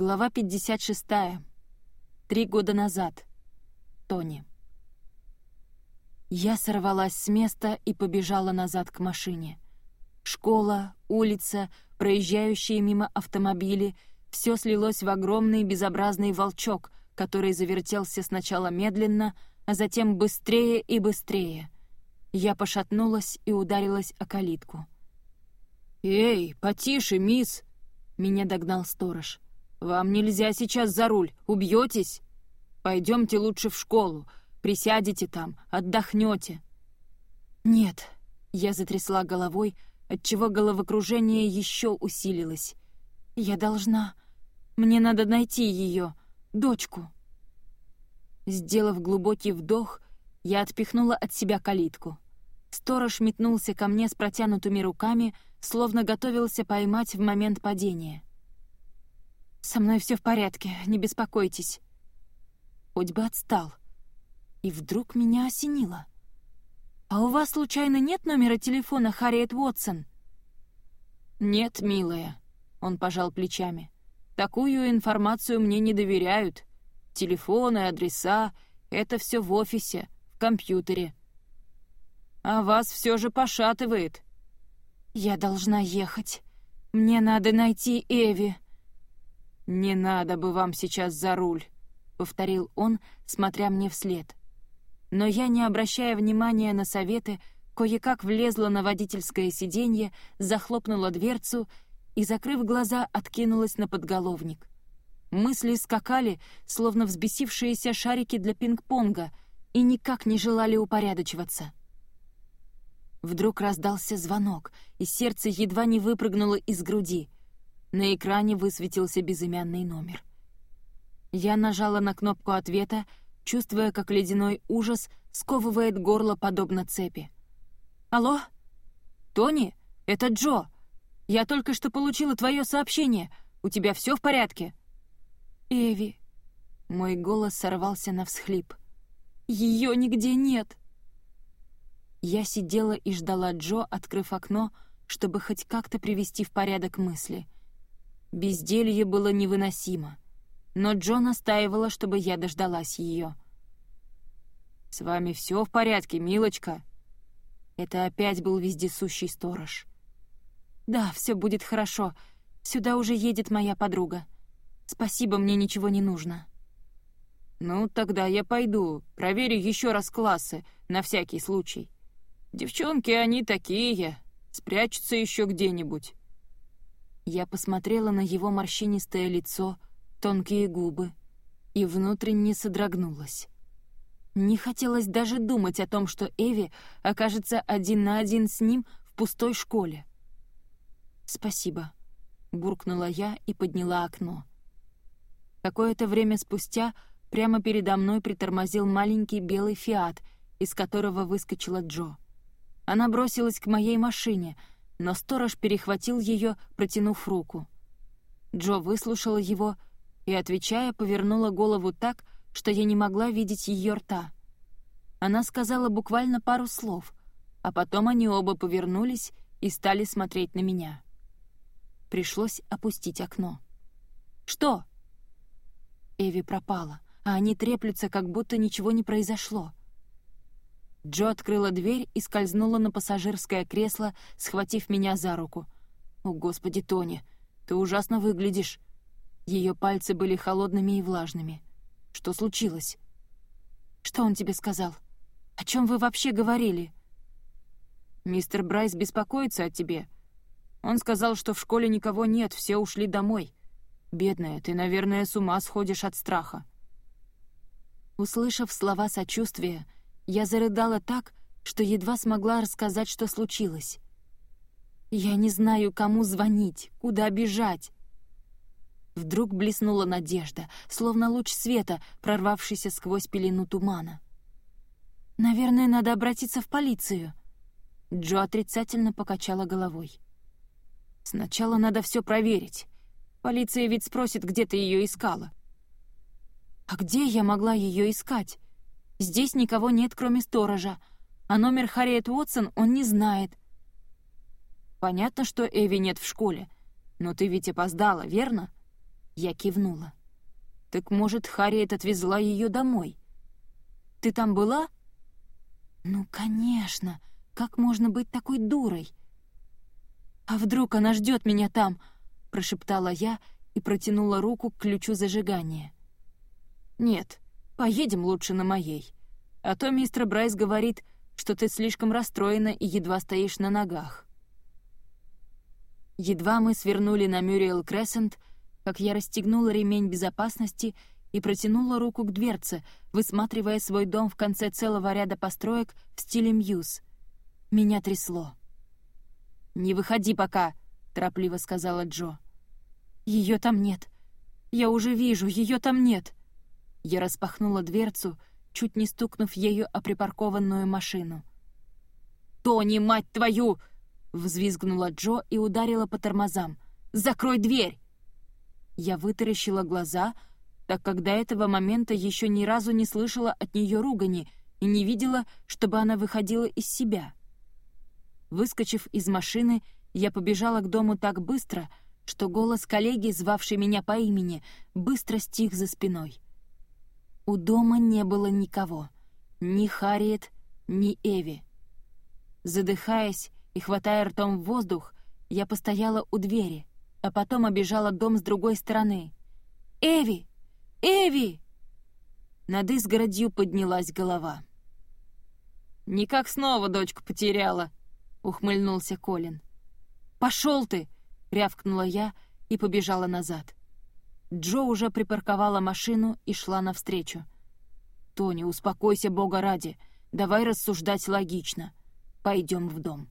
Глава 56. Три года назад. Тони. Я сорвалась с места и побежала назад к машине. Школа, улица, проезжающие мимо автомобили — все слилось в огромный безобразный волчок, который завертелся сначала медленно, а затем быстрее и быстрее. Я пошатнулась и ударилась о калитку. «Эй, потише, мисс!» — меня догнал сторож — «Вам нельзя сейчас за руль, убьетесь? Пойдемте лучше в школу, присядете там, отдохнете». «Нет», — я затрясла головой, отчего головокружение еще усилилось. «Я должна... Мне надо найти ее, дочку». Сделав глубокий вдох, я отпихнула от себя калитку. Сторож метнулся ко мне с протянутыми руками, словно готовился поймать в момент падения. «Со мной все в порядке, не беспокойтесь». Хоть бы отстал. И вдруг меня осенило. «А у вас, случайно, нет номера телефона Харриет Уотсон?» «Нет, милая», — он пожал плечами. «Такую информацию мне не доверяют. Телефоны, адреса — это все в офисе, в компьютере. А вас все же пошатывает». «Я должна ехать. Мне надо найти Эви», «Не надо бы вам сейчас за руль», — повторил он, смотря мне вслед. Но я, не обращая внимания на советы, кое-как влезла на водительское сиденье, захлопнула дверцу и, закрыв глаза, откинулась на подголовник. Мысли скакали, словно взбесившиеся шарики для пинг-понга, и никак не желали упорядочиваться. Вдруг раздался звонок, и сердце едва не выпрыгнуло из груди — на экране высветился безымянный номер. Я нажала на кнопку ответа, чувствуя, как ледяной ужас сковывает горло подобно цепи. «Алло? Тони? Это Джо. Я только что получила твое сообщение. У тебя все в порядке?» «Эви...» Мой голос сорвался на всхлип. «Ее нигде нет!» Я сидела и ждала Джо, открыв окно, чтобы хоть как-то привести в порядок мысли — Безделье было невыносимо, но Джо настаивала, чтобы я дождалась ее. «С вами все в порядке, милочка?» Это опять был вездесущий сторож. «Да, все будет хорошо. Сюда уже едет моя подруга. Спасибо, мне ничего не нужно». «Ну, тогда я пойду, проверю еще раз классы, на всякий случай. Девчонки, они такие, спрячутся еще где-нибудь». Я посмотрела на его морщинистое лицо, тонкие губы и внутренне содрогнулась. Не хотелось даже думать о том, что Эви окажется один на один с ним в пустой школе. «Спасибо», — буркнула я и подняла окно. Какое-то время спустя прямо передо мной притормозил маленький белый «Фиат», из которого выскочила Джо. Она бросилась к моей машине — но сторож перехватил ее, протянув руку. Джо выслушала его и, отвечая, повернула голову так, что я не могла видеть ее рта. Она сказала буквально пару слов, а потом они оба повернулись и стали смотреть на меня. Пришлось опустить окно. «Что?» Эви пропала, а они треплются, как будто ничего не произошло. Джо открыла дверь и скользнула на пассажирское кресло, схватив меня за руку. «О, Господи, Тони, ты ужасно выглядишь!» Ее пальцы были холодными и влажными. «Что случилось?» «Что он тебе сказал? О чем вы вообще говорили?» «Мистер Брайс беспокоится о тебе. Он сказал, что в школе никого нет, все ушли домой. Бедная, ты, наверное, с ума сходишь от страха». Услышав слова сочувствия, я зарыдала так, что едва смогла рассказать, что случилось. Я не знаю, кому звонить, куда бежать. Вдруг блеснула надежда, словно луч света, прорвавшийся сквозь пелену тумана. «Наверное, надо обратиться в полицию». Джо отрицательно покачала головой. «Сначала надо все проверить. Полиция ведь спросит, где ты ее искала». «А где я могла ее искать?» Здесь никого нет, кроме сторожа, а номер Харриет Уотсон он не знает. Понятно, что Эви нет в школе, но ты ведь опоздала, верно? Я кивнула. «Так, может, Харриет отвезла ее домой? Ты там была?» «Ну, конечно! Как можно быть такой дурой?» «А вдруг она ждет меня там?» — прошептала я и протянула руку к ключу зажигания. «Нет, поедем лучше на моей. А то мистер Брайс говорит, что ты слишком расстроена и едва стоишь на ногах». Едва мы свернули на Мюриэл Крессент, как я расстегнула ремень безопасности и протянула руку к дверце, высматривая свой дом в конце целого ряда построек в стиле Мьюз. Меня трясло. «Не выходи пока», — торопливо сказала Джо. «Ее там нет. Я уже вижу, ее там нет». Я распахнула дверцу, чуть не стукнув ею о припаркованную машину. «Тони, мать твою!» — взвизгнула Джо и ударила по тормозам. «Закрой дверь!» Я вытаращила глаза, так как до этого момента еще ни разу не слышала от нее ругани и не видела, чтобы она выходила из себя. Выскочив из машины, я побежала к дому так быстро, что голос коллеги, звавший меня по имени, быстро стих за спиной. У дома не было никого. Ни Харриет, ни Эви. Задыхаясь и хватая ртом в воздух, я постояла у двери, а потом обежала дом с другой стороны. «Эви! Эви!» Над изгородью поднялась голова. «Никак снова дочку потеряла», — ухмыльнулся Колин. «Пошел ты!» — рявкнула я и побежала назад. Джо уже припарковала машину и шла навстречу. «Тони, успокойся, бога ради. Давай рассуждать логично. Пойдем в дом».